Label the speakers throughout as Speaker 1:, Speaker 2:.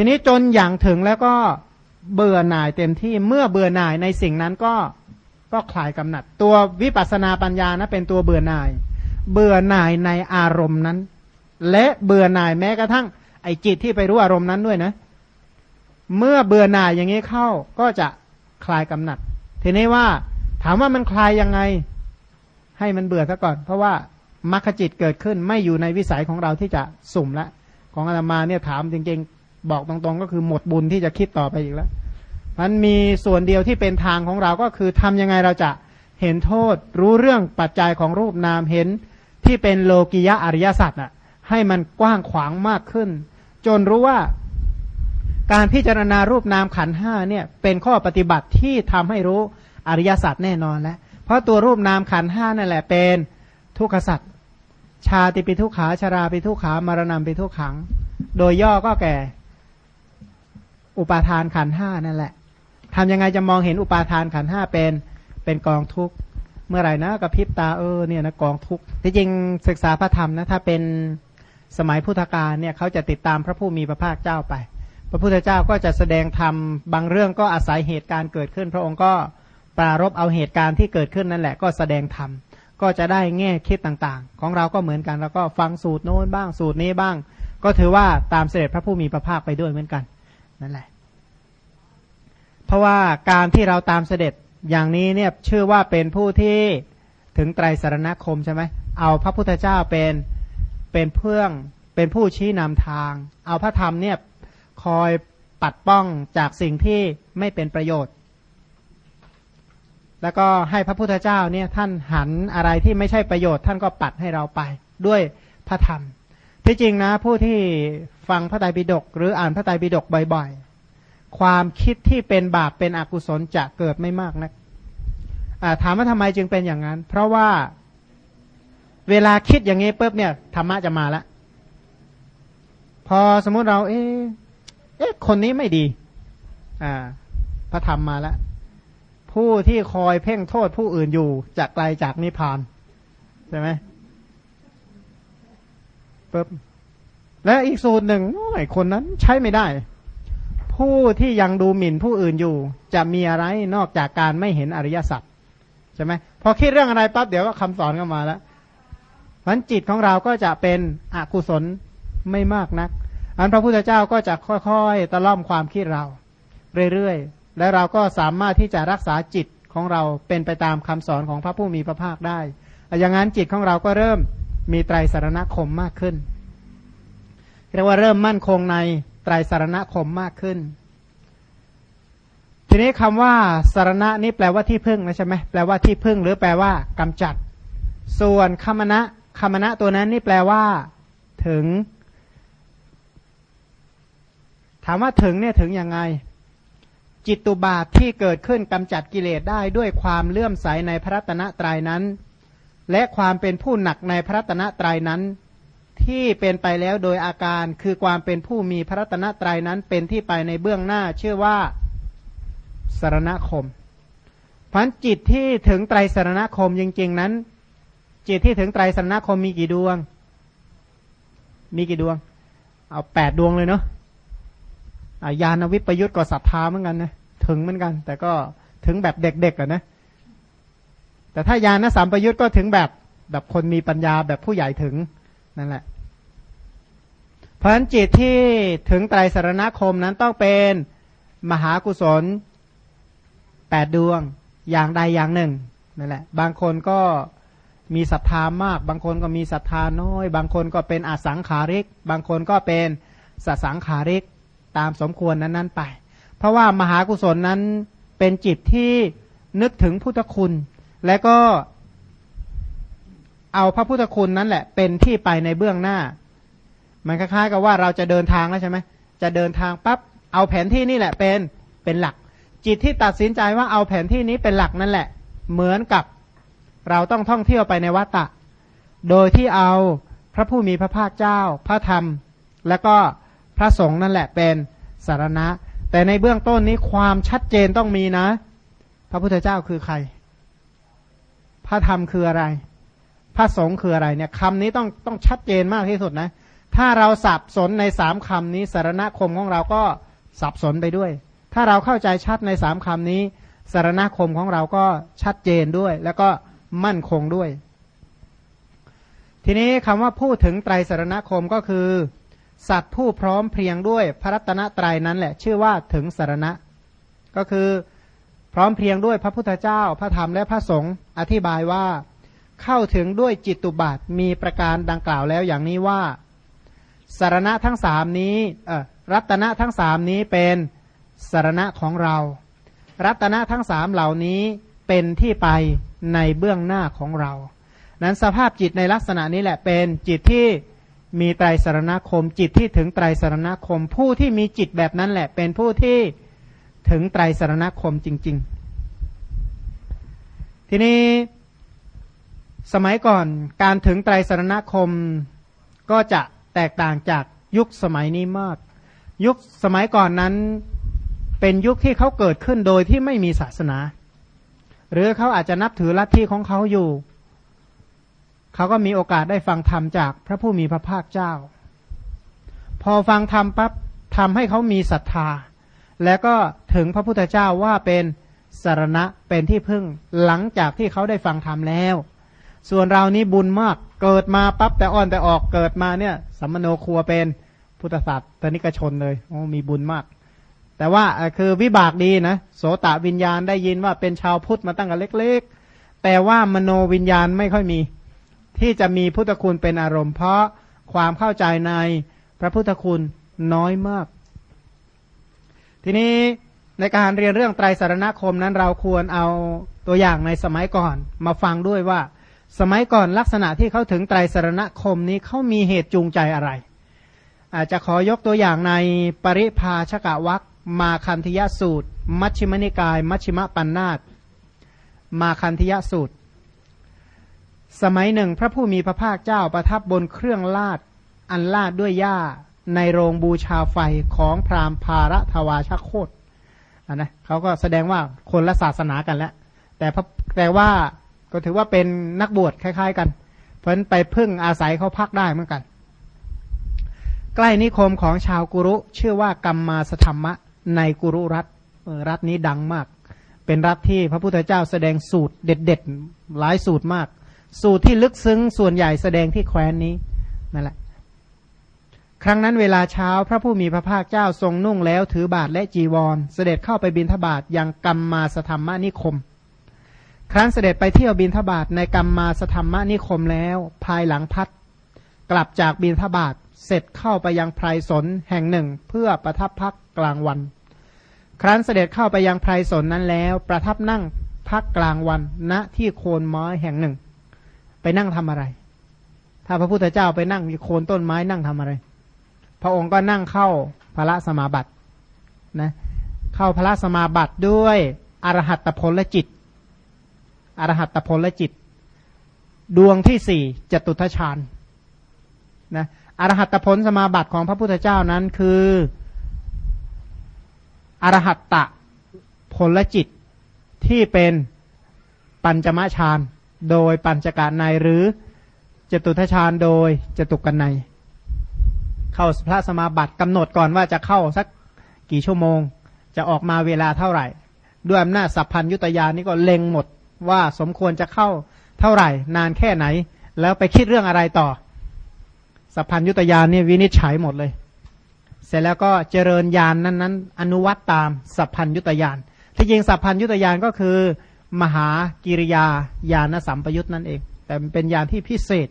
Speaker 1: ทีนี้จนอย่างถึงแล้วก็เบื่อหน่ายเต็มที่เมื่อเบื่อหน่ายในสิ่งนั้นก็ก็คลายกำหนัด ตัววิปัสนาปัญญานะเป็นตัวเบื่อหน่าย เบื่อหน่ายในอารมณ์นั้น และเบื่อหน่ายแม้กระทั่ง ไอจิตที่ไปรู้อารมณ์นั้นด้วยนะ เมื่อเบื่อหน่ายอย่างนี้เข้าก็จะคลายกำหนัด ทีนี้ว่าถามว่ามันคลายยังไง ให้มันเบื่อซะก่อน เพราะว่ามรรคจิตเกิดขึ้นไม่อยู่ในวิสัยของเราที่จะสุ่มละ ของอาตมาเนี่ยถามจริงๆ บอกตรงๆ ก็คือหมดบุญที่จะคิดต่อไปอีกแล้วมันมีส่วนเดียวที่เป็นทางของเราก็คือทำยังไงเราจะเห็นโทษรู้เรื่องปัจจัยของรูปนามเห็นที่เป็นโลกิยะอริยสัจอะให้มันกว้างขวางมากขึ้น จนรู้ว่าการพิจารณารูปนามขันห้าเนี่ยเป็นข้อปฏิบัติที่ทำให้รู้อริยสัจแน่นอนแล้วเพราะตัวรูปนามขันห้านั่นแหละเป็นทุกขสัจชาติปิทุขาชาราปิทุขามารณะปิทุขัง โดยย่อก็แก่ อุปาทานขันห้านั่นแหละทำยังไงจะมองเห็นอุปาทานขันห้าเป็นเป็นกองทุกข์เมื่อไหร่นะกระพริบตาเออเนี่ยนะกองทุกข์ที่จริงศึกษาพระธรรมนะถ้าเป็นสมัยพุทธกาลเนี่ยเขาจะติดตามพระผู้มีพระภาคเจ้าไป พระพุทธเจ้าก็จะแสดงธรรมบางเรื่องก็อาศัยเหตุการณ์เกิดขึ้น พระองค์ก็ปรารบเอาเหตุการณ์ที่เกิดขึ้นนั่นแหละ ก็แสดงธรรมก็จะได้แง่คิดต่างๆ ของเราก็เหมือนกัน แล้วก็ฟังสูตรโน้นบ้างสูตรนี้บ้าง ก็ถือว่าตามเสด็จพระผู้มีพระภาคไปด้วยเหมือนกัน นั่นแหละ เพราะว่าการที่เราตามเสด็จอย่างนี้เนี่ยชื่อว่าเป็นผู้ที่ถึงไตรสารณคมใช่ไหมเอาพระพุทธเจ้าเป็นเป็นเพื่องเป็นผู้ชี้นำทาง เอาพระธรรมเนี่ยคอยปัดป้องจากสิ่งที่ไม่เป็นประโยชน์ แล้วก็ให้พระพุทธเจ้าเนี่ยท่านหันอะไรที่ไม่ใช่ประโยชน์ ท่านก็ปัดให้เราไปด้วยพระธรรม ที่จริงนะผู้ที่ ฟังพระไตรปิฎกหรืออ่านพระไตรปิฎกบ่อยๆ ความคิดที่เป็นบาปเป็นอกุศลจะเกิดไม่มากนะักถามว่าทำไมจึงเป็นอย่างนั้น เพราะว่าเวลาคิดอย่างนี้ปุ๊บเนี่ยธรรมะจะมาแล้วพอสมมุติเราเอ๊ะเอ๊ะคนนี้ไม่ดี อ่า พระธรรมมาแล้ว ผู้ที่คอยเพ่งโทษผู้อื่นอยู่จะไกลจากนิพพาน ใช่ไหมปุ๊บ และอีกสูตรหนึ่งไอ้คนนั้นใช้ไม่ได้ ผู้ที่ยังดูหมิ่นผู้อื่นอยู่ จะมีอะไรนอกจากการไม่เห็นอริยสัจใช่ไหมพอคิดเรื่องอะไรปั๊บเดี๋ยวก็คำสอนก็มาแล้วพันจิตของเราก็จะเป็นอกุศลไม่มากนัก อันพระพุทธเจ้าก็จะค่อยๆ ตะล่อมความคิดเรา เรื่อยๆ และเราก็สามารถที่จะรักษาจิตของเราเป็นไปตามคำสอนของพระผู้มีพระภาคได้ อย่างนั้นจิตของเราก็เริ่มมีไตรสารณคมมากขึ้น เรียกว่าเริ่มมั่นคงในไตรสารณคมมากขึ้น ทีนี้คำว่าสารณะนี่แปลว่าที่พึ่งนะใช่ไหมแปลว่าที่พึ่งหรือแปลว่ากำจัด ส่วนคมณะคมณะตัวนั้นนี่แปลว่า ถึง ถามว่าถึงเนี่ยถึงยังไง จิตตุบาทที่เกิดขึ้นกำจัดกิเลสได้ด้วยความเลื่อมใสในพระรัตนตรัยนั้น และความเป็นผู้หนักในพระรัตนตรัยนั้น ที่เป็นไปแล้วโดยอาการคือความเป็นผู้มีพระรัตนตรัยนั้นเป็นที่ไปในเบื้องหน้าชื่อว่าสารณคมพันจิตที่ถึงไตรสารณคมจริงๆนั้น จิตที่ถึงไตรสารณคมมีกี่ดวง มีกี่ดวง เอาแปดดวงเลยเนาะยานวิปยุทธ์ก็ศรัทธาเหมือนกันนะถึงเหมือนกัน แต่ก็ถึงแบบเด็กๆอะนะ แต่ถ้ายานสามประยุทธ์ก็ถึงแบบแบบคนมีปัญญาแบบผู้ใหญ่ถึง นั่นแหละ เพราะฉะนั้นจิตที่ถึงไตรสารณคมนั้นต้องเป็นมหากุศลแปดดวงอย่างใดอย่างหนึ่งนั่นแหละ บางคนก็มีศรัทธามาก บางคนก็มีศรัทธาน้อย บางคนก็เป็นอสังขาริก บางคนก็เป็นสสังขาริกตามสมควรนั้นๆไป เพราะว่ามหากุศลนั้นเป็นจิตที่นึกถึงพุทธคุณ และก็ เอาพระพุทธคุณนั่นแหละ เป็นที่ไปในเบื้องหน้า มันคล้ายๆกับว่าเราจะเดินทางแล้วใช่ไหมจะเดินทางปั๊บเอาแผนที่นี่แหละเป็นเป็นหลัก จิตที่ตัดสินใจว่าเอาแผนที่นี้เป็นหลักนั่นแหละ เหมือนกับเราต้องท่องเที่ยวไปในวัฏฏะโดยที่เอาพระผู้มีพระภาคเจ้า พระธรรม และก็พระสงฆ์นั่นแหละเป็นสารณะ แต่ในเบื้องต้นนี้ความชัดเจนต้องมีนะ พระพุทธเจ้าคือใคร พระธรรมคืออะไร พระสงฆ์คืออะไรเนี่ยคำนี้ต้องต้องชัดเจนมากที่สุดนะ ถ้าเราสับสนในสามคำนี้สารณคมของเราก็สับสนไปด้วย ถ้าเราเข้าใจชัดในสามคำนี้สารณคมของเราก็ชัดเจนด้วย แล้วก็มั่นคงด้วย ทีนี้คำว่าพูดถึงไตรสารณคมก็คือ สัตว์ผู้พร้อมเพรียงด้วยพระรัตนตรัยนั้นแหละ ชื่อว่าถึงสารณะ ก็คือพร้อมเพรียงด้วยพระพุทธเจ้า พระธรรมและพระสงฆ์อธิบายว่า เข้าถึงด้วยจิตตุบาทมีประการดังกล่าวแล้วอย่างนี้ว่า สารณะทั้งสามนี้รัตนะทั้งสามนี้เป็นสารณะของเรา รัตนะทั้งสามเหล่านี้เป็นที่ไปในเบื้องหน้าของเรา นั้นสภาพจิตในลักษณะนี้แหละเป็นจิตที่มีไตรสารณคม จิตที่ถึงไตรสารณคม ผู้ที่มีจิตแบบนั้นแหละ เป็นผู้ที่ถึงไตรสารณคมจริง ๆ ทีนี้ สมัยก่อนการถึงไตรสรณคมก็จะแตกต่างจากยุคสมัยนี้มาก ยุคสมัยก่อนนั้นเป็นยุคที่เขาเกิดขึ้นโดยที่ไม่มีศาสนา หรือเขาอาจจะนับถือลัทธิของเขาอยู่ เขาก็มีโอกาสได้ฟังธรรมจากพระผู้มีพระภาคเจ้า พอฟังธรรมปั๊บทำให้เขามีศรัทธา แล้วก็ถึงพระพุทธเจ้าว่าเป็นสารณะเป็นที่พึ่งหลังจากที่เขาได้ฟังธรรมแล้ว ส่วนเรานี้บุญมากเกิดมาปั๊บแต่อ่อนแต่ออกเกิดมาเนี่ยสัมมโนครัวเป็นพุทธศาสตร์นิกชนเลยโอ้มีบุญมาก แต่ว่าคือวิบากดีนะโสตวิญญาณได้ยินว่าเป็นชาวพุทธมาตั้งแต่เล็ก ๆ แต่ว่ามโนวิญญาณไม่ค่อยมี ที่จะมีพุทธคุณเป็นอารมณ์ เพราะความเข้าใจในพระพุทธคุณน้อยมาก ทีนี้ในการเรียนเรื่องไตรสารณคมนั้นเราควรเอาตัวอย่างในสมัยก่อน มาฟังด้วยว่า สมัยก่อนลักษณะที่เขาถึงไตรสรณคมนี้เขามีเหตุจูงใจอะไร อาจจะขอยกตัวอย่างในปริภาชกะวักมาคันธยสูตร มัชฌิมนิกาย มัชฌิมปัญนาตมาคันธยสูตร สมัยหนึ่งพระผู้มีพระภาคเจ้าประทับบนเครื่องลาดอันลาดด้วยหญ้าในโรงบูชาไฟของพราหมณ์ภารทวาชโคตอันนะเขาก็แสดงว่าคนละศาสนากันแล้วแต่แต่ว่า ก็ถือว่าเป็นนักบวชคล้าย ๆ กัน เพราะนั้นไปพึ่งอาศัยเขาพักได้เหมือนกัน ใกล้นิคมของชาวกุรุชื่อว่ากัมมาสธรรมะในกุรุรัฐรัฐนี้ดังมาก เป็นรัฐที่พระพุทธเจ้าแสดงสูตรเด็ดๆ หลายสูตรมาก สูตรที่ลึกซึ้งส่วนใหญ่แสดงที่แคว้นนี้นั่นแหละครั้งนั้นเวลาเช้าพระผู้มีพระภาคเจ้าทรงนุ่งแล้วถือบาทและจีวร เสด็จเข้าไปบินทบาทยังกัมมาสธรรมนิคม ครั้นเสด็จไปเที่ยวบินทบาทในกรรมมาสธรรมนิคมแล้ว ภายหลังพัดกลับจากบินทบาทเสร็จเข้าไปยังไพรสนแห่งหนึ่งเพื่อประทับพักกลางวัน ครั้นเสด็จเข้าไปยังไพรสนนั้นแล้ว ประทับนั่งพักกลางวันณที่โคนไม้แห่งหนึ่ง ไปนั่งทำอะไร ถ้าพระพุทธเจ้าไปนั่งโคนต้นไม้นั่งทำอะไร พระองค์ก็นั่งเข้าพระสมาบัตินะเข้าพระสมาบัติด้วยอรหัตผลและจิต อรหัตผลและจิต ดวงที่สี่จตุทชาญนะอรหัตผลสมาบัติของพระพุทธเจ้านั้นคืออรหัตตะผลและจิตที่เป็นปัญจมฌานโดยปัญจการในหรือจตุทชาญโดยจตุกันใน เข้าพระสมาบัติกำหนดก่อนว่าจะเข้าสักกี่ชั่วโมง จะออกมาเวลาเท่าไหร่ ด้วยอำนาจสัพพัญยุตยานี่ก็เล็งหมด ว่าสมควรจะเข้าเท่าไหร่ นานแค่ไหน แล้วไปคิดเรื่องอะไรต่อ สัพพัญยุตยานนี่วินิจฉัยหมดเลย เสร็จแล้วก็เจริญญาณนนั้นนั้นอนุวัตตามสัพพัญยุตยานที่จริงสัพพัญยุตยานก็คือ มหากิริยาญาณสัมปยุตนั่นเอง แต่เป็นญาณที่พิเศษ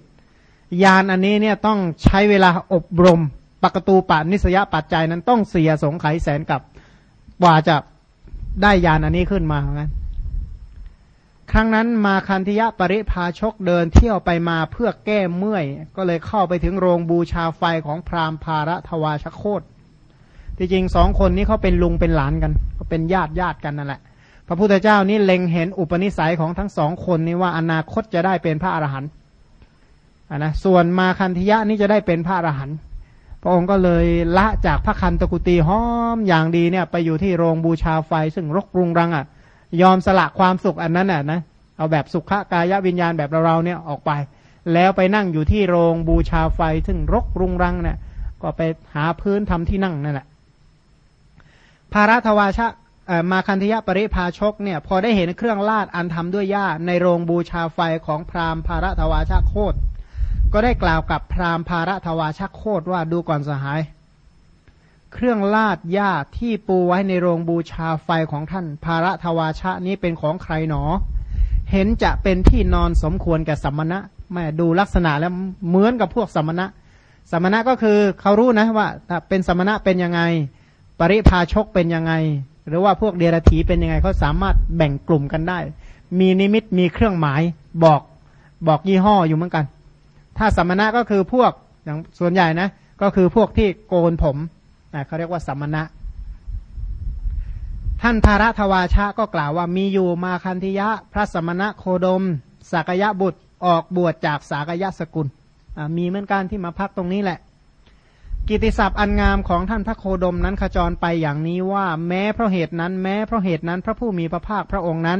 Speaker 1: ญาณอันนี้เนี่ยต้องใช้เวลาอบรมปกตูปานิสยปัจจัยนั้นต้องเสียสงไขแสนกับกว่าจะได้ญาณอันนี้ขึ้นมาเหมือนกัน ครั้งนั้นมาคันธยะปริพาชกเดินเที่ยวไปมาเพื่อแก้เมื่อย ก็เลยเข้าไปถึงโรงบูชาไฟของพราหมณ์ภารทวาชโคตที่จริงสองคนนี้เขาเป็นลุงเป็นหลานกันก็เป็นญาติญาติกันนั่นแหละ พระพุทธเจ้านี่เล็งเห็นอุปนิสัยของทั้งสองคนนี้ว่าอนาคตจะได้เป็นพระอรหันต์นะส่วนมาคันธยะนี่จะได้เป็นพระอรหันต์พระองค์ก็เลยละจากพระคันตกุตีห้อมอย่างดีเนี่ยไปอยู่ที่โรงบูชาไฟซึ่งรกรุงรังอะ ยอมสละความสุขอันนั้นน่ะนะเอาแบบสุขกายวิญญาณแบบเราๆเนี่ยออกไป แล้วไปนั่งอยู่ที่โรงบูชาไฟซึ่งรกรุงรังเนะี่ยก็ไปหาพื้นทำที่นั่งนั่นแหละภารัทวาชะมาคันธยปริภาชกเนี่ยพอได้เห็นเครื่องลาดอันทำด้วยหญ้าในโรงบูชาไฟของพราหมณ์ภารัทวาชะโคตก็ได้กล่าวกับพราหมณ์ภารัทวาชะโคตว่าดูก่อนสหาย เครื่องลาดหญ้าที่ปูไว้ในโรงบูชาไฟของท่าน ภารัทวาชะนี้เป็นของใครหนอ เห็นจะเป็นที่นอนสมควรแก่สัมมณะแม่ดูลักษณะแล้วเหมือนกับพวกสัมมณะสัมมณะก็คือเขารู้นะว่าเป็นสัมมณะเป็นยังไง ปริพาชกเป็นยังไง หรือว่าพวกเดรัจฉีเป็นยังไงเขาสามารถแบ่งกลุ่มกันได้ มีนิมิตมีเครื่องหมายบอกบอกยี่ห้ออยู่เหมือนกัน ถ้าสัมมณะก็คือพวกอย่างส่วนใหญ่นะ ก็คือพวกที่โกนผม เขาเรียกว่าสัมมณะ ท่านภารัทวาชะก็กล่าวว่ามีอยู่มาคันธิยะ พระสมณะโคดมสักยะบุตรออกบวชจากสากยะสกุล มีเหมือนกันที่มาพักตรงนี้แหละ กิติศัพท์อันงามของท่านพระโคดมนั้นขจรไปอย่างนี้ว่า แม้เพราะเหตุนั้น แม้เพราะเหตุนั้นพระผู้มีพระภาคพระองค์นั้น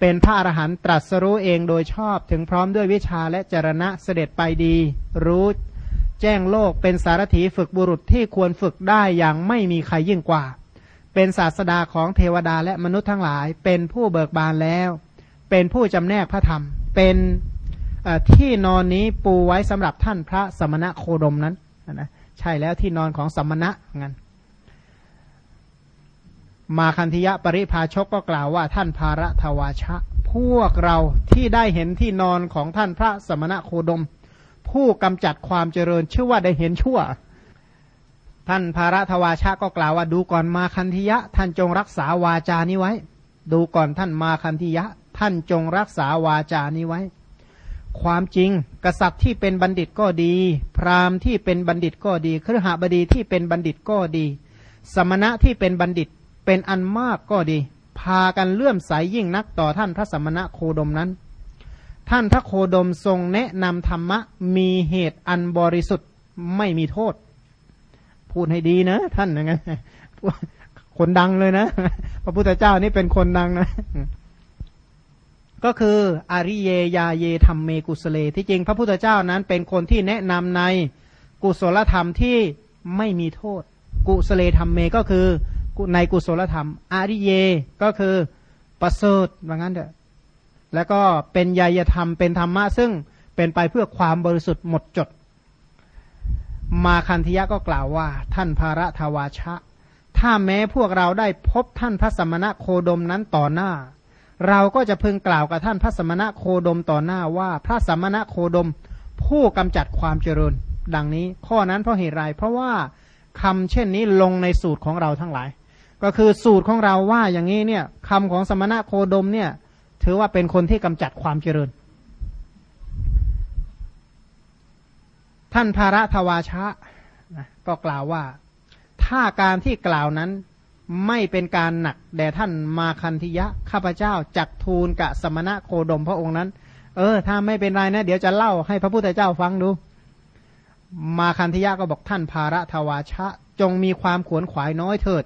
Speaker 1: เป็นพระอรหันตรัสรู้เองโดยชอบถึงพร้อมด้วยวิชาและจรณะเสด็จไปดี รู้ แจ้งโลกเป็นสารถีฝึกบุรุษที่ควรฝึกได้อย่างไม่มีใครยิ่งกว่า เป็นศาสดาของเทวดาและมนุษย์ทั้งหลาย เป็นผู้เบิกบานแล้ว เป็นผู้จำแนกพระธรรม เป็นที่นอนนี้ปูไว้สำหรับท่านพระสมณะโคดมนั้นนะใช่แล้วที่นอนของสมณะงั้นมาคันธิยะปริภาชกก็กล่าวว่าท่านภาระทวาชะ พวกเราที่ได้เห็นที่นอนของท่านพระสมณะโคดม ผู้กำจัดความเจริญชื่อว่าได้เห็นชั่ว ท่านภาระทวาชะก็กล่าวว่าดูก่อนมาคันธิยะ ท่านจงรักษาวาจานี้ไว้ ดูก่อนท่านมาคันธิยะ ท่านจงรักษาวาจานี้ไว้ ความจริง กษัตริย์ที่เป็นบัณฑิตก็ดี พราหมณ์ที่เป็นบัณฑิตก็ดีครหบดีที่เป็นบัณฑิตก็ดี สมณะที่เป็นบัณฑิตเป็นอันมากก็ดี พากันเลื่อมใสยยิ่งนักต่อท่านพระสมณะโคดมนั้น ท่านพระโคดมทรงแนะนำธรรมะมีเหตุอันบริสุทธิ์ไม่มีโทษ พูดให้ดีนะ ท่านอย่างนั้นคนดังเลยนะ พระพุทธเจ้านี่เป็นคนดังนะ ก็คืออริเยยาเยธรรมเมกุสเล ที่จริงพระพุทธเจ้านั้นเป็นคนที่แนะนำในกุศลธรรมที่ไม่มีโทษ กุสเลธรรมเมก็คือในกุศลธรรม อริเยก็คือประเสริฐว่างั้นเถอะ แล้วก็เป็นยายธรรมเป็นธรรมะซึ่งเป็นไปเพื่อความบริสุทธิ์หมดจด มาคันธยะก็กล่าวว่า ท่านภาระทวาชะ ถ้าแม้พวกเราได้พบท่านพระสมณะโคดมนั้นต่อหน้า เราก็จะพึงกล่าวกับท่านพระสมณะโคดมต่อหน้าว่า พระสมณะโคดม ผู้กำจัดความเจริญ ดังนี้ข้อนั้นเพราะเหตุไรเพราะว่าคำเช่นนี้ลงในสูตรของเราทั้งหลาย ก็คือสูตรของเราว่าอย่างนี้เนี่ยคำของสมณะโคดมเนี่ย ถือว่าเป็นคนที่กำจัดความเจริญ ท่านภาระทวาชะก็กล่าวว่า ถ้าการที่กล่าวนั้นไม่เป็นการหนักแด่ท่านมาคันธิยะ ข้าพเจ้าจักทูลกับสมณะโคดมพระองค์นั้น เออ ถ้าไม่เป็นไรนะ เดี๋ยวจะเล่าให้พระพุทธเจ้าฟังดู มาคันธิยะก็บอกท่านภาระทวาชะ จงมีความขวนขวายน้อยเถิด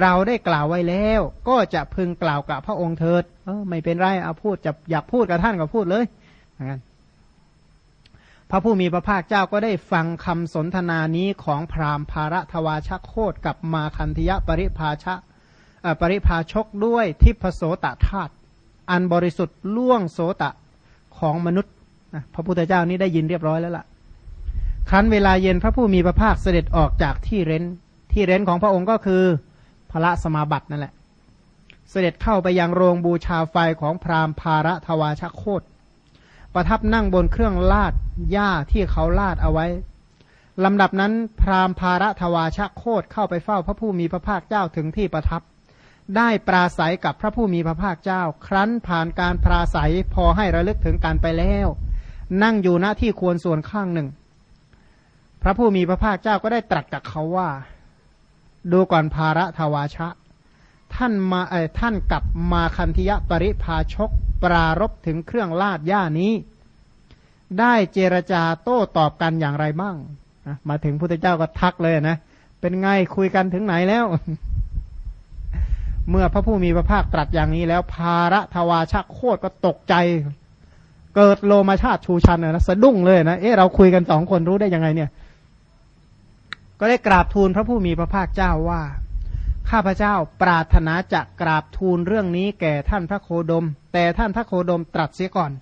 Speaker 1: เราได้กล่าวไว้แล้ว ก็จะพึงกล่าวกับพระองค์เถิด เออไม่เป็นไรเอาพูดจะอยากพูดกับท่านก็พูดเลยงั้นพระผู้มีพระภาคเจ้าก็ได้ฟังคำสนทนานี้ของพราหมณ์ภาระทวาชโคตกับมาคันธยะปริภาชะปริภาชกด้วยทิพโสตธาตุอันบริสุทธิ์ล่วงโสตะของมนุษย์พระพุทธเจ้านี้ได้ยินเรียบร้อยแล้วล่ะ ครั้นเวลาเย็นพระผู้มีพระภาคเสด็จออกจากที่เร้น ที่เร้นของพระองค์ก็คือ พระสมาบัตินั่นแหละ เสด็จเข้าไปยังโรงบูชาไฟของพราหมณ์ภาระทวาชโคตประทับนั่งบนเครื่องลาดหญ้าที่เขาลาดเอาไว้ลำดับนั้นพราหมณ์ภาระทวาชโคตเข้าไปเฝ้าพระผู้มีพระภาคเจ้าถึงที่ประทับ ได้ปราศัยกับพระผู้มีพระภาคเจ้า ครั้นผ่านการปราศัยพอให้ระลึกถึงการไปแล้ว นั่งอยู่หน้าที่ควรส่วนข้างหนึ่ง พระผู้มีพระภาคเจ้าก็ได้ตรัสกับเขาว่า ดูก่อนภาระทวาชะ ท่านมาเอท่านกับมาคันธิยะปริภาชก ปรารบถึงเครื่องลาดย่านี้ ได้เจรจาโต้ตอบกันอย่างไรบ้างมาถึงพุทธเจ้าก็ทักเลยนะ เป็นไงคุยกันถึงไหนแล้ว เมื่อพระผู้มีพระภาคตรัสอย่างนี้แล้วภาระทวาชะโคตรก็ตกใจ เกิดโลมาชาติชูชันนะสะดุ้งเลยนะเอ๊ะเราคุยกันสองคนรู้ได้ยังไงเนี่ย ก็ได้กราบทูลพระผู้มีพระภาคเจ้าว่า ข้าพเจ้าปรารถนาจะกราบทูลเรื่องนี้แก่ท่านพระโคดม แต่ท่านพระโคดมตรัสเสียก่อน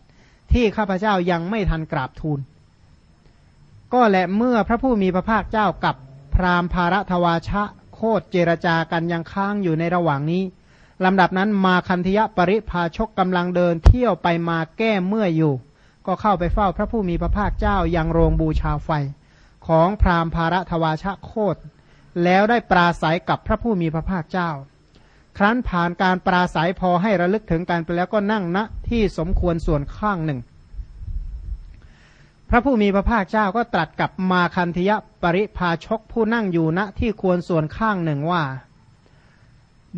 Speaker 1: ที่ข้าพเจ้ายังไม่ทันกราบทูล ก็และเมื่อพระผู้มีพระภาคเจ้ากับพราหมณ์ภารทวาชะโคดเจรจากันยังค้างอยู่ในระหว่างนี้ลำดับนั้นมาคันธยะปริภาชกกำลังเดินเที่ยวไปมาแก้เมื่ออยู่ ก็เข้าไปเฝ้าพระผู้มีพระภาคเจ้ายังโรงบูชาไฟ ของพราหมณ์ภารทวาชะโคดแล้วได้ปราศัยกับพระผู้มีพระภาคเจ้า ครั้นผ่านการปราศัยพอให้ระลึกถึงกันไปแล้วก็นั่งณที่สมควรส่วนข้างหนึ่ง พระผู้มีพระภาคเจ้าก็ตรัสกับมาคันธยะปริภาชกผู้นั่งอยู่ณที่ควรส่วนข้างหนึ่งว่า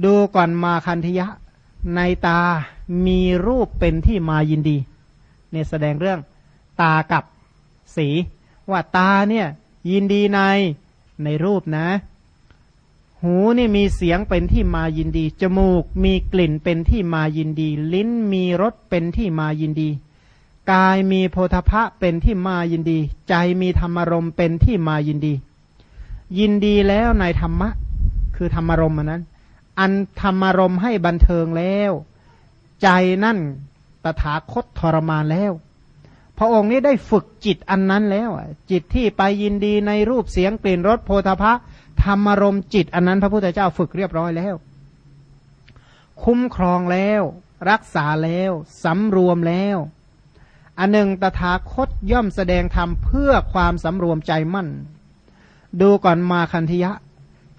Speaker 1: ดูก่อนมาคันธยะในตามีรูปเป็นที่มายินดีเนี่ยแสดงเรื่องตากับสี ว่าตาเนี่ยยินดีในในรูปนะ หูนี่มีเสียงเป็นที่มายินดี จมูกมีกลิ่นเป็นที่มายินดี ลิ้นมีรสเป็นที่มายินดี กายมีโพธพะเป็นที่มายินดี ใจมีธรรมรมเป็นที่มายินดี ยินดีแล้วในธรรมะ คือธรรมรมนั้น อันธรรมารมให้บันเทิงแล้ว ใจนั่นตถาคตทรมานแล้ว พระองค์นี้ได้ฝึกจิตอันนั้นแล้วจิตที่ไปยินดีในรูปเสียงกลิ่นรสโพธพะธรรมารมจิตอันนั้นพระพุทธเจ้าฝึกเรียบร้อยแล้ว คุ้มครองแล้ว รักษาแล้วสำรวมแล้วอันหนึ่งตถาคตย่อมแสดงธรรมเพื่อความสำรวมใจมั่น ดูก่อนมาคันธยะ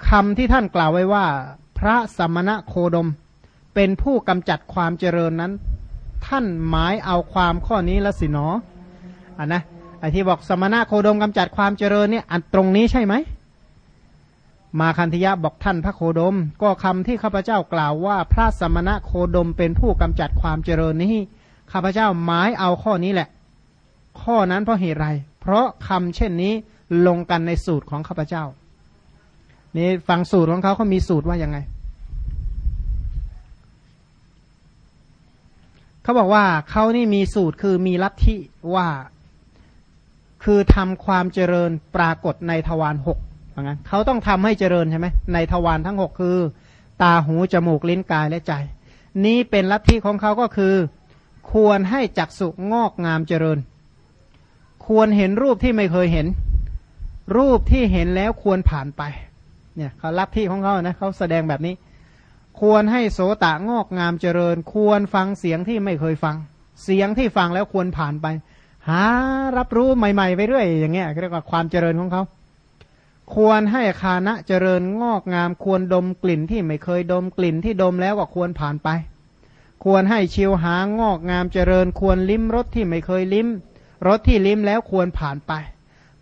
Speaker 1: คำที่ท่านกล่าวไว้ว่า พระสมณะโคดม เป็นผู้กำจัดความเจริญนั้น ท่านหมายเอาความข้อนี้ละสินออันนะไอที่บอกสมณะโคดมกำจัดความเจริญเนี่ยอันตรงนี้ใช่ไหม มาคันธยะบอกท่านพระโคดม ก็คำที่ข้าพเจ้ากล่าวว่า พระสมณะโคดมเป็นผู้กำจัดความเจริญนี้ข้าพเจ้าหมายเอาข้อนี้แหละ ข้อนั้นเพราะเหตุไร เพราะคำเช่นนี้ลงกันในสูตรของข้าพเจ้านี่ฟังสูตรของเขาเขามีสูตรว่ายังไง เขาบอกว่าเขานี่มีสูตรคือมีลัทธิว่า คือทำความเจริญปรากฏในทวารหกว่างันเขาต้องทำให้เจริญใช่ไหมในทวารทั้งหกคือ ตาหูจมูกลิ้นกายและใจ นี้เป็นลัทธิของเขาก็คือ ควรให้จักสุงอกงามเจริญ ควรเห็นรูปที่ไม่เคยเห็น รูปที่เห็นแล้วควรผ่านไป เนี่ยเขารับที่ของเขานะเขาแสดงแบบนี้ ควรให้โสตะงอกงามเจริญ ควรฟังเสียงที่ไม่เคยฟัง เสียงที่ฟังแล้วควรผ่านไป หารับรู้ใหม่ๆไปเรื่อยอย่างเงี้ยเรียกว่าความเจริญของเขาควรให้คานะเจริญงอกงาม ควรดมกลิ่นที่ไม่เคยดมกลิ่นที่ดมแล้วก็ควรผ่านไป ควรให้ชิวหางอกงามเจริญ ควรลิ้มรสที่ไม่เคยลิ้มรสที่ลิ้มแล้วควรผ่านไป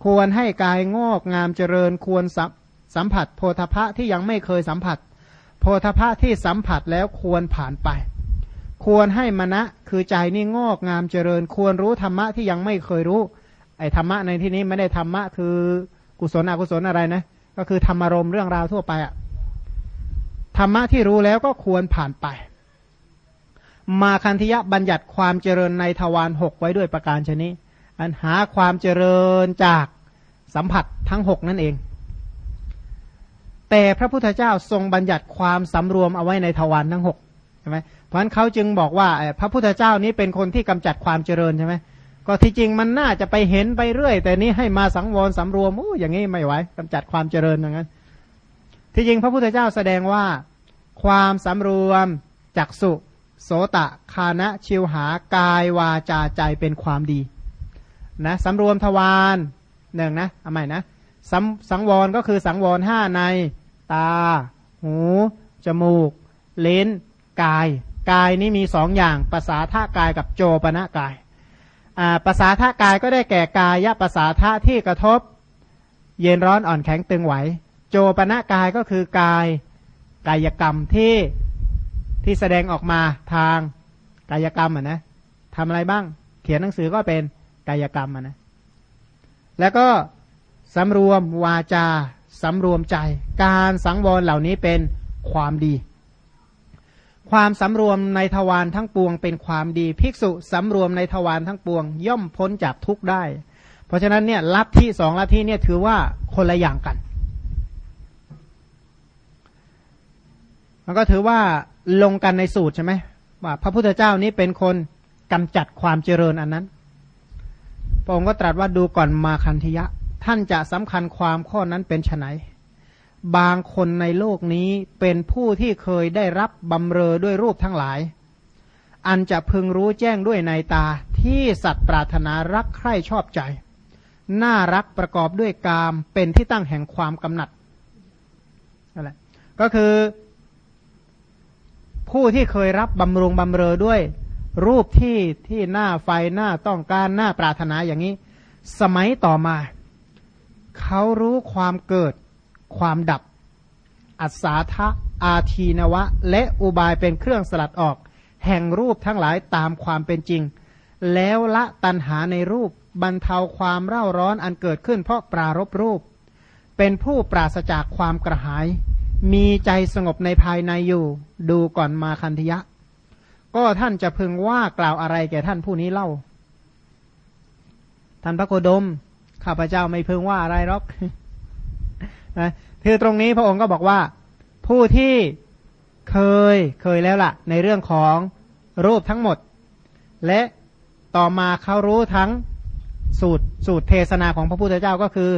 Speaker 1: ควรให้กายงอกงามเจริญ ควรสับสัมผัสโพธพะที่ยังไม่เคยสัมผัส โพธพะที่สัมผัสแล้วควรผ่านไป ควรให้มณะคือใจนี่งอกงามเจริญ ควรรู้ธรรมะที่ยังไม่เคยรู้ ไอ้ธรรมะในที่นี้ไม่ได้ธรรมะคือกุศลอกุศลอะไรนะ ก็คือธรรมารมเรื่องราวทั่วไปอะธรรมะที่รู้แล้วก็ควรผ่านไป มาคันธยะบัญญัติความเจริญในทวารหกไว้ด้วยประการชนิดอันหาความเจริญจากสัมผัสทั้งหกนั่นเอง แต่พระพุทธเจ้าทรงบัญญัติความสำรวมเอาไว้ในทวารทั้งหกใช่ไหมเพราะฉะนั้นเขาจึงบอกว่าพระพุทธเจ้านี้เป็นคนที่กำจัดความเจริญใช่ไหมก็ที่จริงมันน่าจะไปเห็นไปเรื่อย แต่นี้ให้มาสังวรสำรวมอู้อย่างนี้ไม่ไหวกำจัดความเจริญอย่างนั้น ที่จริงพระพุทธเจ้าแสดงว่าความสำรวมจักสุโสตะคานะชิวหากายวาจาใจเป็นความดีนะสำรวมทวารหนึ่งนะเอาใหม่นะสสังวรก็คือสังวรห้าใน ตา หู จมูก เลนกาย กายนี้มีสองอย่างภาษาท่ากายกับโจปณะกายภาษาท่ากายก็ได้แก่กายภาษาท่าที่กระทบ เย็นร้อนอ่อนแข็งตึงไหว โจปณะกายก็คือกายกายกรรมที่ที่แสดงออกมาทางกายกรรมอะนะทำอะไรบ้าง เขียนหนังสือก็เป็นกายกรรมอะนะแล้วก็สำรวมวาจา สำรวมใจ การสังวรเหล่านี้เป็นความดี ความสำรวมในทวารทั้งปวงเป็นความดี ภิกษุสำรวมในทวารทั้งปวง ย่อมพ้นจากทุกข์ได้ เพราะฉะนั้นเนี่ยลัทธิสองลัทธิเนี่ยถือว่าคนละอย่างกัน มันก็ถือว่าลงกันในสูตรใช่ไหมว่าพระพุทธเจ้านี้เป็นคนกำจัดความเจริญอันนั้นพระองค์ก็ตรัสว่าดูก่อนมาคันธยะ ท่านจะสำคัญความข้อนั้นเป็นไนบางคนในโลกนี้เป็นผู้ที่เคยได้รับบำเรอด้วยรูปทั้งหลาย อันจะพึงรู้แจ้งด้วยในตาที่สัตว์ปรารถนารักใคร่ชอบใจ น่ารักประกอบด้วยกามเป็นที่ตั้งแห่งความกำหนัดอะไรก็คือผู้ที่เคยรับบำรุงบำเรอด้วย รูปที่ที่หน้าไฟหน้าต้องการหน้าปรารถนาอย่างนี้ สมัยต่อมา เขารู้ความเกิดความดับ อัศาทะอาทีนวะ และอุบายเป็นเครื่องสลัดออก แห่งรูปทั้งหลายตามความเป็นจริง แล้วละตันหาในรูปบรรเทาความเร่าร้อนอันเกิดขึ้นเพราะปรารบรูป เป็นผู้ปราศจากความกระหาย มีใจสงบในภายในอยู่ ดูก่อนมาคันธยะ ก็ท่านจะพึงว่ากล่าวอะไรแก่ท่านผู้นี้เล่า ท่านพระโคดม ข้าพเจ้าไม่พึงว่าอะไรหรอกนะคือตรงนี้พระองค์ก็บอกว่า ผู้ที่เคยเคยแล้วล่ะ ในเรื่องของรูปทั้งหมด และต่อมาเขารู้ทั้งสูตรสูตรเทศนาของพระพุทธเจ้าก็คือ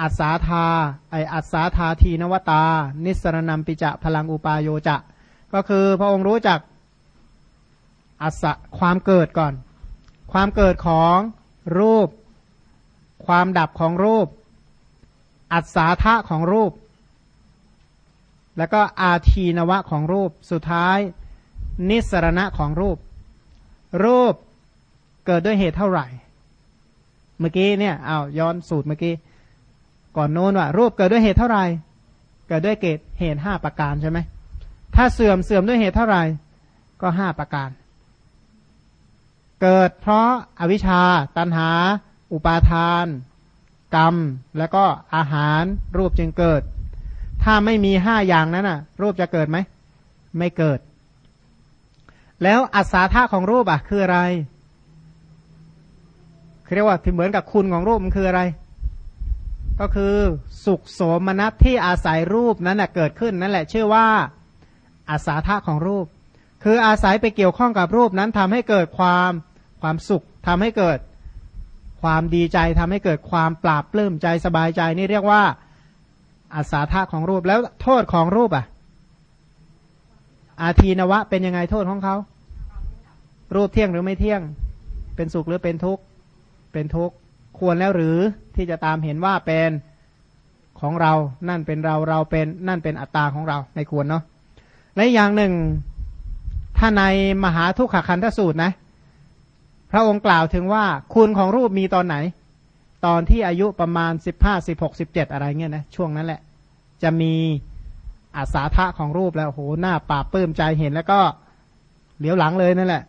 Speaker 1: อัศาธาไออัศาธาทีนวตา นิสรนัมปิจะพลังอุปาโยจะ ก็คือพระองค์รู้จักอัศความเกิดก่อน ความเกิดของรูป ความดับของรูป อัศาธะของรูป แล้วก็อาทีนวะของรูป สุดท้าย นิสรณะของรูป รูปเกิดด้วยเหตุเท่าไหร่ เมื่อกี้เนี่ยเอาย้อนสูตรเมื่อกี้ ก่อนโน้นว่า รูปเกิดด้วยเหตุเท่าไหร่ เกิดด้วยเกตเหตุห้าประการใช่ไหมถ้าเสื่อมเสื่อมด้วยเหตุเท่าไหร่ ก็ห้าประการ เกิดเพราะอาวิชชาตันหา อุปาทาน กรรม แล้วก็อาหารรูปจึงเกิด ถ้าไม่มีห้าอย่างนั้นน่ะ รูปจะเกิดไหม ไม่เกิด แล้วอัศาธาของรูปอะ คืออะไรเรียกว่าเหมือนกับคุณของรูปมันคืออะไร ก็คือสุขโสมนัสที่อาศัยรูปนั้นเกิดขึ้นนั่นแหละ ชื่อว่าอาสาธาของรูป คืออาศัยไปเกี่ยวข้องกับรูปนั้นทำให้เกิดความความสุขทำให้เกิด ความดีใจทำให้เกิดความปราบปลื้มใจสบายใจนี่เรียกว่าอาสาทะของรูปแล้วโทษของรูปอะ อาทีนวะ เป็นยังไงโทษของเขา รูปเที่ยงหรือไม่เที่ยง เป็นสุขหรือเป็นทุกข์ เป็นทุกข์ ควรแล้วหรือที่จะตามเห็นว่าเป็นของเรา นั่นเป็นเรา เราเป็น นั่นเป็นอัตตาของเรา ในควรเนาะ และอย่างหนึ่ง ถ้าในมหาทุกขคันธสูตรนะ พระองค์กล่าวถึงว่าคุณของรูปมีตอนไหน ตอนที่อายุประมาณสิบห้าสิบหกสิบเจ็ดอะไรเงี้ยนะช่วงนั้นแหละ จะมีอาสาทะของรูปแล้วโหหน้าปาบปื้มใจเห็นแล้วก็เหลียวหลังเลยนั่นแหละ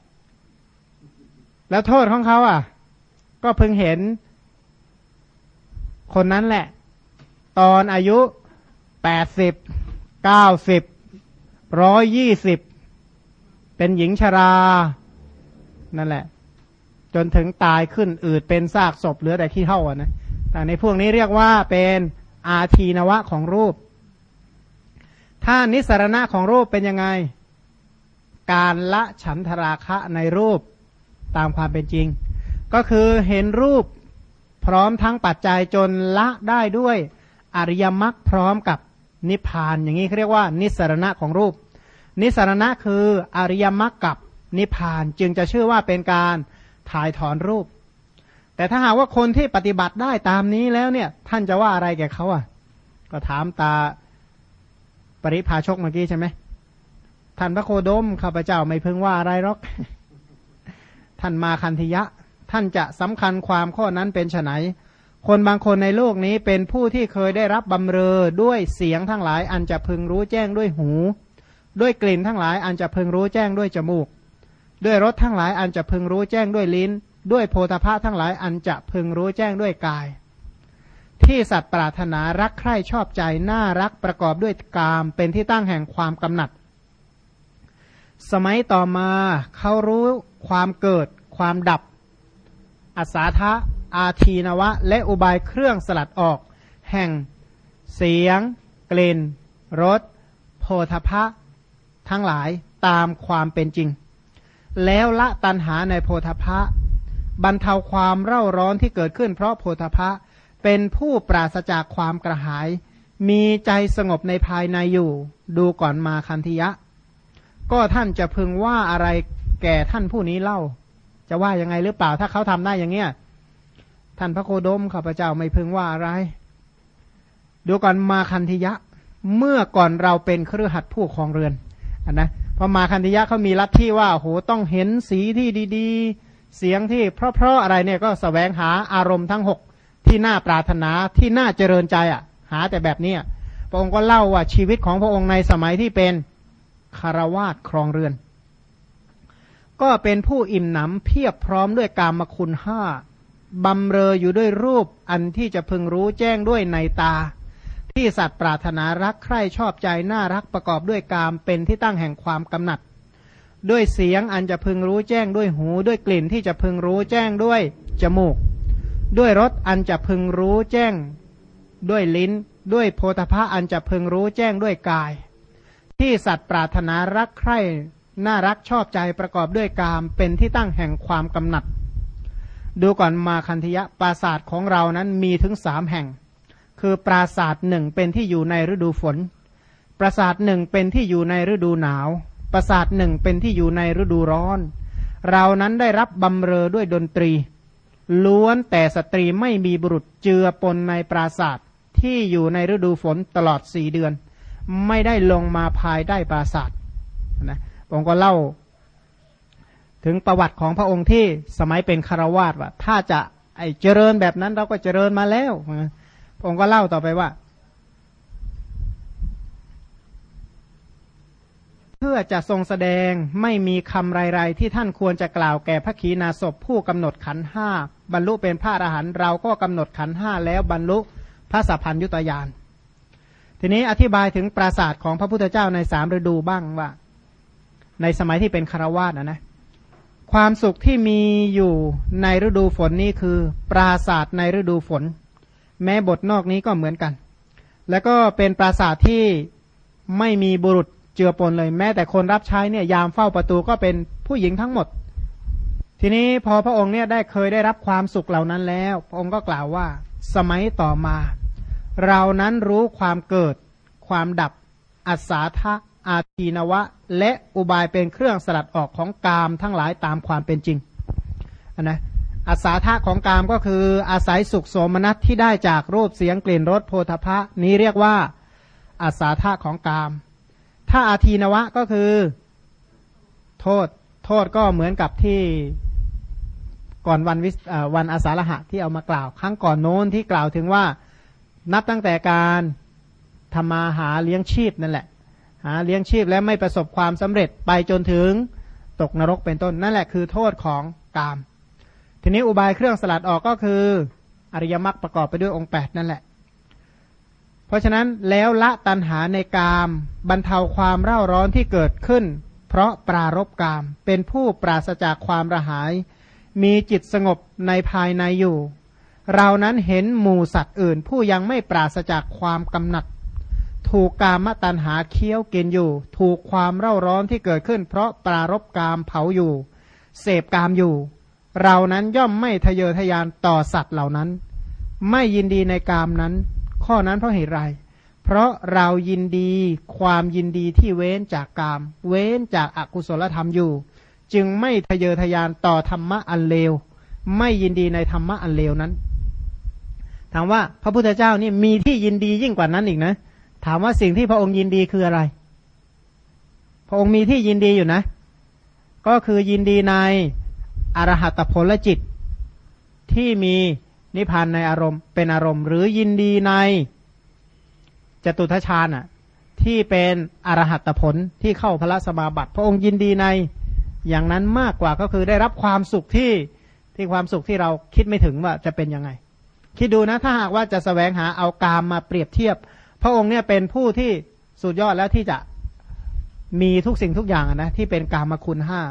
Speaker 1: แล้วโทษของเขาอะ ก็เพิ่งเห็นคนนั้นแหละ ตอนอายุแปดสิบเก้าสิบร้อยยี่สิบเป็นหญิงชรา นั่นแหละ จนถึงตายขึ้นอืดเป็นซากศพเหลือแต่ขี้เท่านะแต่ในพวกนี้เรียกว่าเป็นอาทีนวะของรูป ถ้านิสรณะของรูปเป็นยังไง การละฉันทราคะในรูปตามความเป็นจริง ก็คือเห็นรูปพร้อมทั้งปัจจัยจนละได้ด้วยอริยมรรคพร้อมกับนิพพานอย่างนี้เรียกว่า นิสรณะของรูป นิสรณะคืออริยมรรคกับนิพพานจึงจะชื่อว่าเป็นการ ถ่ายถอนรูป แต่ถ้าหากว่าคนที่ปฏิบัติได้ตามนี้แล้วเนี่ย ท่านจะว่าอะไรแก่เขาอะ ก็ถามตาปริพาชกเมื่อกี้ใช่ไหมท่านพระโคดมข้าพเจ้าไม่พึงว่าอะไรหรอก ท่านมาคันธยะ ท่านจะสำคัญความข้อนั้นเป็นไนคนบางคนในโลกนี้เป็นผู้ที่เคยได้รับบำเรอด้วยเสียงทั้งหลาย อันจะพึงรู้แจ้งด้วยหู ด้วยกลิ่นทั้งหลาย อันจะพึงรู้แจ้งด้วยจมูก ด้วยรสทั้งหลายอันจะพึงรู้แจ้งด้วยลิ้น ด้วยโพธาภะทั้งหลายอันจะพึงรู้แจ้งด้วยกาย ที่สัตว์ปรารถนารักใคร่ชอบใจน่ารักประกอบด้วยกามเป็นที่ตั้งแห่งความกำหนัด สมัยต่อมาเขารู้ความเกิด ความดับ อัศาทะอาทีนวะ และอุบายเครื่องสลัดออก แห่ง เสียง กลิ่นรสโพธพะ ทั้งหลายตามความเป็นจริง แล้วละตันหาในโพธพะ บรรเทาความเร่าร้อนที่เกิดขึ้น เพราะโพธพะเป็นผู้ปราศจากความกระหาย มีใจสงบในภายในอยู่ ดูก่อนมาคันธิยะ ก็ท่านจะพึงว่าอะไรแก่ท่านผู้นี้เล่า จะว่ายังไงหรือเปล่าถ้าเขาทำได้อย่างเงี้ยท่านพระโคดมข้าพเจ้าไม่พึงว่าอะไร ดูก่อนมาคันธิยะ เมื่อก่อนเราเป็นเครือขัดผู้ครองเรือนอนนะ พอมาคันธิยะเขามีลัทธิว่าโหต้องเห็นสีที่ดี ๆ เสียงที่เพราะๆอะไรเนี่ยก็สแสวงหาอารมณ์ทั้งหกที่น่าปรารถนาที่น่าเจริญใจอะ หาแต่แบบนี้พระองค์ก็เล่าว่าชีวิตของพระองค์ในสมัยที่เป็นคารวาสครองเรือน ก็เป็นผู้อิ่มหนำเพียบพร้อมด้วยกามคุณห้าบำเรออยู่ด้วยรูปอันที่จะพึงรู้แจ้งด้วยในตา ที่สัตว์ปรารถนารักใคร่ชอบใจน่ารักประกอบด้วยกามเป็นที่ตั้งแห่งความกำหนัด ด้วยเสียงอันจะพึงรู้แจ้งด้วยหู ด้วยกลิ่นที่จะพึงรู้แจ้งด้วยจมูก ด้วยรสอันจะพึงรู้แจ้ง ด้วยลิ้น ด้วยโพธพะอันจะพึงรู้แจ้งด้วยกาย ที่สัตว์ปรารถนารักใคร่น่ารักชอบใจประกอบด้วยกามเป็นที่ตั้งแห่งความกำหนัด ดูก่อนมาคันธยะปราศาสตร์ของเรานั้นมีถึงสามแห่ง คือปราศาสตร์หนึ่งเป็นที่อยู่ในฤดูฝน ปราศาสตร์หนึ่งเป็นที่อยู่ในฤดูหนาว ปราศาสตร์หนึ่งเป็นที่อยู่ในฤดูร้อน เรานั้นได้รับบำเรอด้วยดนตรี ล้วนแต่สตรีไม่มีบุรุษเจือปนในปราศาสตร์ที่อยู่ในฤดูฝนตลอดสี่เดือน ไม่ได้ลงมาภายได้ปราศาสตร์นะผมก็เล่า ถึงประวัติของพระองค์ที่สมัยเป็นคารวาสว่า ถ้าจะไอเจริญแบบนั้นเราก็เจริญมาแล้ว พระองค์ก็เล่าต่อไปว่า เพื่อจะทรงแสดงไม่มีคำไรๆ ที่ท่านควรจะกล่าวแก่พระขีณาสพผู้กำหนดขันห้าบรรลุเป็นพระอรหันต์เราก็กำหนดขันห้าแล้วบรรลุพระสัพพัญยุตยานทีนี้อธิบายถึงปราศาสตร์ของพระพุทธเจ้าในสามฤดูบ้างว่า ในสมัยที่เป็นคารวาสนะนะความสุขที่มีอยู่ในฤดูฝนนี่คือ ปราศาสตร์ในฤดูฝน แม้บทนอกนี้ก็เหมือนกัน แล้วก็เป็นปราศาสตร์ที่ไม่มีบุรุษเจือปนเลย แม้แต่คนรับใช้เนี่ยยามเฝ้าประตูก็เป็นผู้หญิงทั้งหมด ทีนี้พอพระองค์เนี่ยได้เคยได้รับความสุขเหล่านั้นแล้ว พระองค์ก็กล่าวว่า สมัยต่อมา เรานั้นรู้ความเกิด ความดับ อัศาทะอาทีนวะ และอุบายเป็นเครื่องสลัดออกของกามทั้งหลายตามความเป็นจริงนนะ อาสาทะของกามก็คืออาศัยสุขโสมนัสที่ได้จากรูปเสียงกลิ่นรสโพธพะ นี้เรียกว่าอาสาทะของกาม ถ้าอาทีนวะก็คือ โทษ โทษก็เหมือนกับที่ก่อนวันวิวันอาสาฬหะที่เอามากล่าว ครั้งก่อนโน้นที่กล่าวถึงว่านับตั้งแต่การทำมาหาเลี้ยงชีพนั่นแหละ หาเลี้ยงชีพและไม่ประสบความสำเร็จไปจนถึงตกนรกเป็นต้นนั่นแหละคือโทษของกาม ทีนี้อุบายเครื่องสลัดออกก็คือ อริยมรรคประกอบไปด้วยองค์ 8 นั่นแหละ เพราะฉะนั้นแล้วละตันหาในกามบรรเทาความเร่าร้อนที่เกิดขึ้น เพราะปรารบกาม เป็นผู้ปราศจากความระหาย มีจิตสงบในภายในอยู่ เรานั้นเห็นหมูสัตว์อื่น ผู้ยังไม่ปราศจากความกำหนัด ถูกกามตันหาเคี้ยวกินอยู่ ถูกความเร่าร้อนที่เกิดขึ้น เพราะปรารบกามเผาอยู่ เสพกามอยู่ เรานั้นย่อมไม่ทะเยอทะยานต่อสัตว์เหล่านั้น ไม่ยินดีในกามนั้น ข้อนั้นเพราะเหตุไรเพราะเรายินดีความยินดีที่เว้นจากกาม เว้นจากอากุศลธรรมอยู่ จึงไม่ทะเยอทะยานต่อธรรมะอันเลว ไม่ยินดีในธรรมะอันเลวนั้น ถามว่าพระพุทธเจ้านี่มีที่ยินดียิ่งกว่านั้นอีกนะ ถามว่าสิ่งที่พระองค์ยินดีคืออะไร พระองค์มีที่ยินดีอยู่นะ ก็คือยินดีใน อรหัตผลจิต ที่มีนิพพานในอารมณ์ เป็นอารมณ์ หรือยินดีในจตุทชาญอะที่เป็นอรหัตผลที่เข้าพระสมาบัติ พระองค์ยินดีในอย่างนั้นมากกว่าก็คือได้รับความสุขที่ที่ความสุขที่เราคิดไม่ถึงว่าจะเป็นยังไง คิดดูนะถ้าหากว่าจะสแสวงหาเอากามมาเปรียบเทียบ พระองค์เนี่ยเป็นผู้ที่สุดยอดแล้วที่จะมีทุกสิ่งทุกอย่างนะที่เป็นกามคุณห้า